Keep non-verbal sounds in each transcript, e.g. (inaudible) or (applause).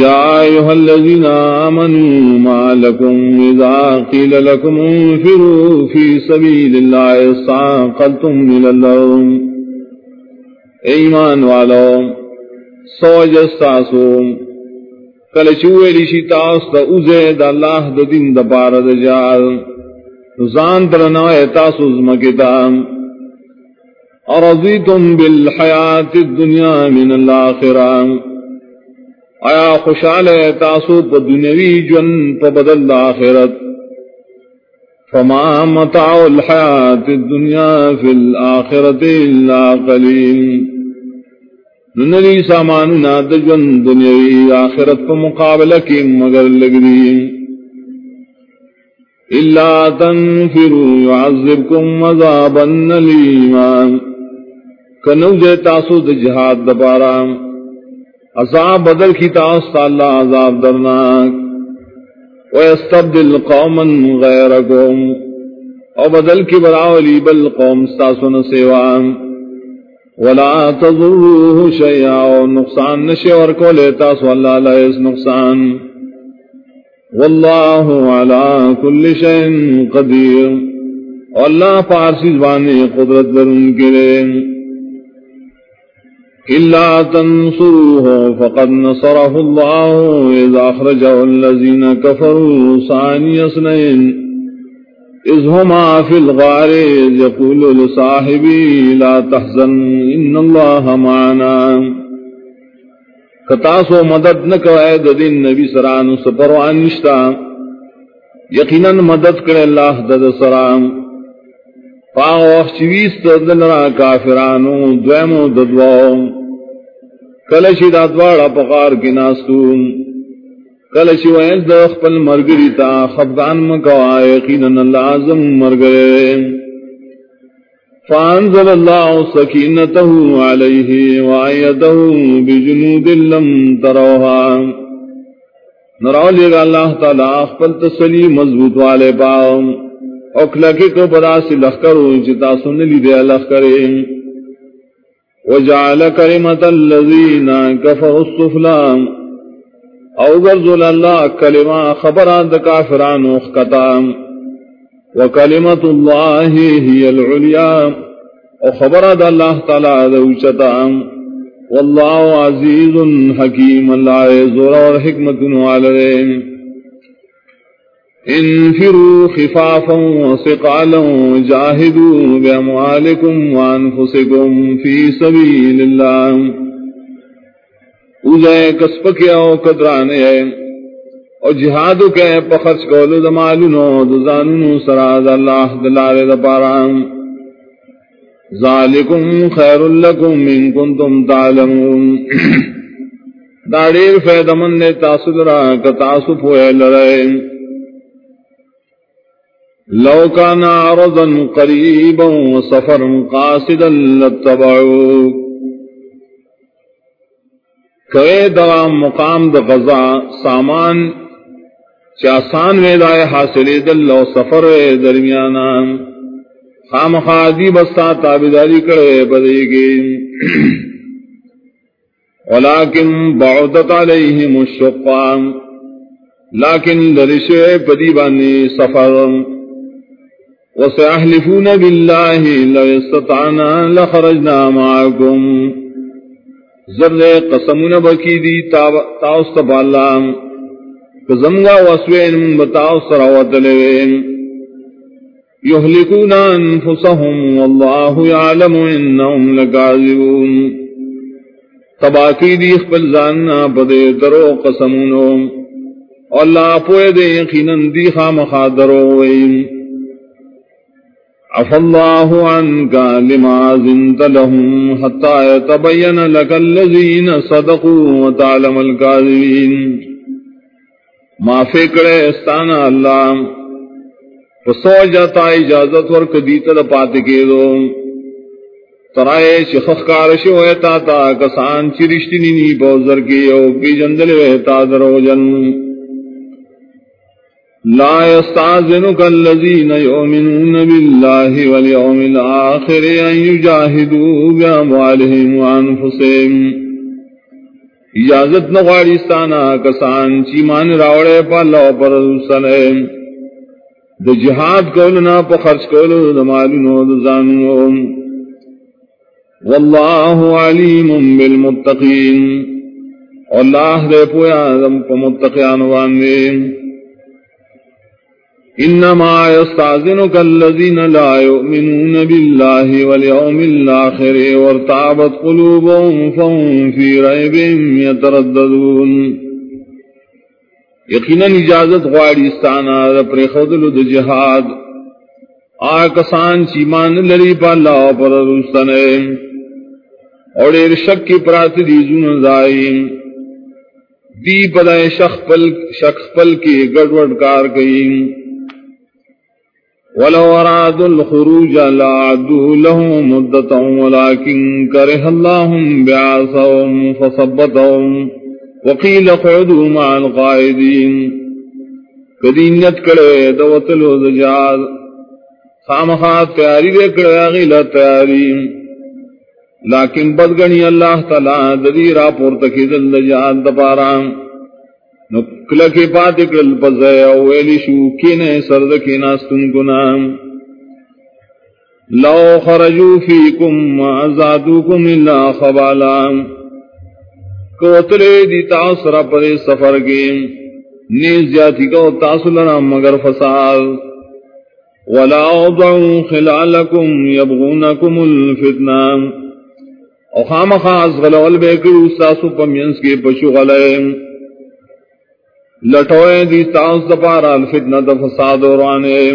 يا أيها الذين آمنوا ما لكم إذا قيل لكم انفروا في سبيل الله استعقلتم إلى الأرض إيمان وعلوم سوج استعصوم. کلچوے لشی تاس دا اوزے دا اللہ دا دن دا پارا دا جال نزان درنائے تاسو زمکتام ارضیتم بالحیات الدنیا من الاخرام آیا خوشحال ہے تاسو پا دنیوی جن، پا بدل آخرت. فما متاع الحیات الدنیا فی الآخرت اللہ قلیل. ننلی ساماننا دجن دنیوی آخرت پا مقابلہ کی مگر لگ دی اللہ تنفروا يعذبكم عذابا نلیما. کنو جے تاسو دجہاد دپارام عذاب بدل کی تاست اللہ عذاب درناک. ویستبدل قوما غیرکم او بدل کی براولی بل قوم ستاسون سیوان ولا تضروه شیعا و نقصان نشی ورکو لیتا سو اللہ لئیس نقصان. واللہ علا کل شیء قدیر واللہ پارسی زبانی قدرت درن کریں إلا تنصروه فقد نصره الله إذا أخرجه الذين كفروا ثاني اثنين. إذ هما في الغار يقول لصاحبي لا تحزن إن الله معنا. کتاسو مدد نہ کرائے دین نبی سران سپروان نشتا یقینا مدد کرے اللہ دد سرام پاو چویس دلرا کافرانو دویمو ددواو کلشی دادواڑا پقار کی ناستون. کلشی ویس دخ پل مرگری تا خفدان مکوا یقینا لازم مرگرے. فانزل اللہ سکینته علیہ وعیده بجنود لم تروها نراؤ گا اللہ تعالی اخپل تسلی مضبوط والے پاؤں پاؤ اکلکی کو بدا سی لخکرو جتا سن لی دے لخکرے وجعل کلمت اللذین کفر السفلام او گرزل اللہ کلمہ خبران دا کافران اخکتام وکلمت اللہ ہی العلیا۔ او خبران دا اللہ تعالی دا وچتام واللہ عزیز حکیم اللہ زور اور حکمت والرین انفروا خفافا وثقالا وجاهدوا بأموالكم وأنفسكم في سبيل الله. اوزائے کسب کیا او قدرانے ہے او جہادو کے پخرچ کولو دمالونو دزانونو سراد اللہ دلال دپارام ذالکم خیر لکم من کنتم تعلمون. (clears throat) داڑیر فیدمن نے تاسد را کتاسو پوئے لرائیں لو كان عرضا قريبا وسفرا قاصدا لاتبعوك کوئے دا مقام دا غزا سامان چاسان ویدائے حاصل دل و سفر درمیانا خام خادی بستا تابداری کرے بدے گی ولیکن بعدت علیہم الشقام. لیکن درشے پدی بانی سفر. وسيحلفون بالله لو استطعنا لخرجنا معكم. زرد قسمون بکی دی تاوست باللام. کزمگا وسوین بتاوست روات يهلكون أنفسهم والله يعلم إنهم لكاذبون تباکی دی خپل زاننا پدے درو قسمونو. اللہ پوئے دے یقیناً دی خامخا درو ویم. عفى الله عنك لما زنت لهم حتى يتبين لك الذين صدقوا وتعلم الكاذبين ما فکرے استانا اللہ. فسو جاتا اجازت ورک دیتا پاتے کے دو ترائے شخص کارش ہوئے تا تا کسان چرشتی نینی بوزر کی او پی جندل ہوئے تا درو جنم لا يستعذنك الذين يؤمنون بالله واليوم الآخر أن يجاهدوا بأموالهم وأنفسهم. اجازت نغاڑستانا کسان چیمان راوڑے پا اللہ پر سنے د جہاد کولنا پا خرچ کولو د مالونو د زانونو واللہ علیم بالمتقین. اللہ دے پویا دم پا متقیان واندے انما يستعذنك الذين لا يؤمنون بالله واليوم الاخر وارتعبت قلوبهم فهم في ريب يترددون یقینا اجازت غواړي ستانا پر خودلو د جهاد. آ کسان چې مان لري په الله پر رستنه. اور شک کی پرات دی زون زائم دی پدائے شخ پل شخص پل کی گڑوڑ کار گئیم ولو أرادوا الخروج لعدوا له مدة ولكن كره الله بعاثهم فصبتهم وقيل قعدوا مع القائدين کدینت کڑے دوتلو دجال خامخات تیاری دے کڑے اغیلہ تیاری لیکن بدگنی اللہ تعالی ددی راپور تکی دل دجال دپارام نکل کے پات کل پزے او ویلی شو کینے سرد کی ناستن کنا۔ لو خرجو فیکم ما ازادوکم اللہ خبالا۔ کوتلے دی تاثر پر سفر کے۔ نیز جاتی کو تاثلنا مگر فساد۔ ولا اوضعوا خلالکم یبغونکم الفتنہ۔ او خام خاص غلول بے کرو ساسو پمینس کے پشو غلائم لٹوئے دی تاؤس دپارا الفتنہ دا فساد ورانے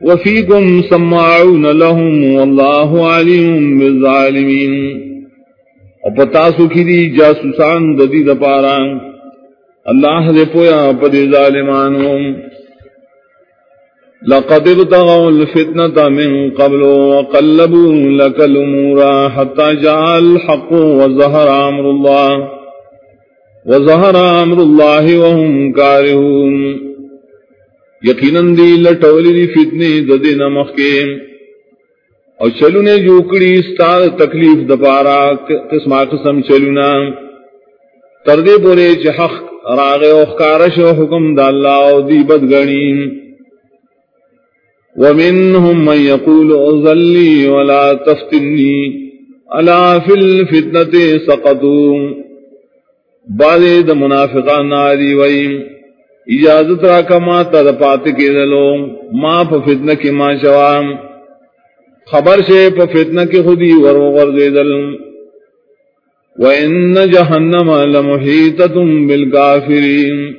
وفیکم سماعون لهم واللہ علیم بالظالمین۔ اور پتاسو کی دی جاسوسان دا دی دپارا اللہ دے پویا پدی ظالمانوں لقد ابتغوا الفتنة من قبل وقلبوا لك الأمور حتى جاء الحق وظهر أمر الله۔ وظہر امر اللہ وهم کارہون. یقیناً دی لٹولی دی فتنی ددی نمخ کے اور چلونے جوکڑی ستار تکلیف دپارا قسمہ قسم چلونا. تردے پورے چحق راغ اخکارش و حکم دا اللہ و دی بدگنین ومنهم من يقول اظلي ولا تفتني الا في الفتنه سقطوا بازے دا منافقان ناری ویم اجازت را کما تا دا پات کے دلو ما پا فتنہ کی ما شوام۔ خبر شے پا فتنہ کی خودی ورو غرد دل وَإِنَّ جَهَنَّمَ لَمُحِيطَةٌ بِالْكَافِرِينَ۔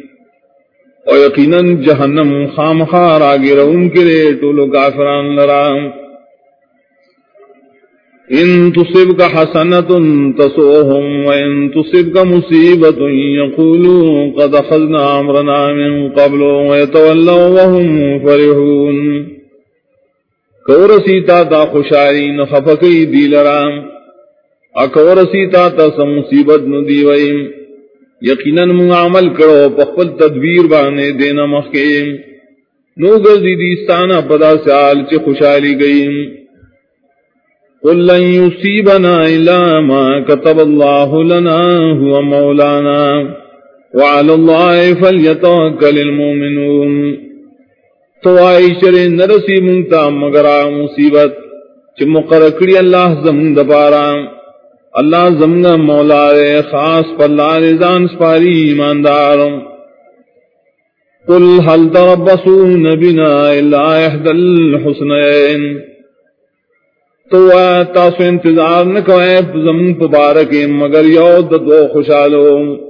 اور یقیناً جہنم خامخار آگے رہن کے لیے ٹولو کافران لرام۔ ان تصبك حسنة تسوهم وإن تصبك مصيبة يقولوا قد أخذنا أمرنا من قبل ويتولوا وهم فرحون. کورسی تا تا خوشاری نخفکی دی لرام اکورسی تا تا سمصیبت ندیوئیم یقینا عمل کرو پخپل تدبیر بانے دینا مخیم نو گزی دیستانا پدا سال چی خوشالی گئیم قل لن يصيبنا إلا ما كتب الله لنا، هو مولانا. وعلى الله فليتوكل المؤمنون. تو آئی شر نرسی منتا مگرا مصیبت چھ مقرکڑی اللہ زمن دپارا. اللہ زمن مولا رے خاص پر لارزان سپاری ایماندار. قل هل تربصون بنا إلا إحدى الحسنين تو تاسو انتظار نہ کوئے زمین پبارک مگر یو دو خوشالو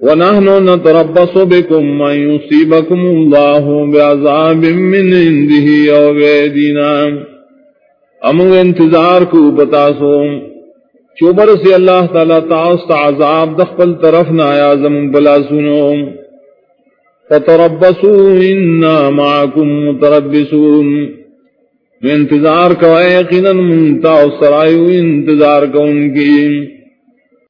ونحن نتربص بكم، من يصيبكم الله بعذاب من عنده او بيدنا ام انتظار کو بتاسو۔ چوبر سے اللہ تعالی تاس عذاب دخل طرف نہ آیا زمین بلا سنو۔ فتربصوا انا معكم متربصون۔ انتظار کا یقیناً منتا سرائے انتظار کو ان کی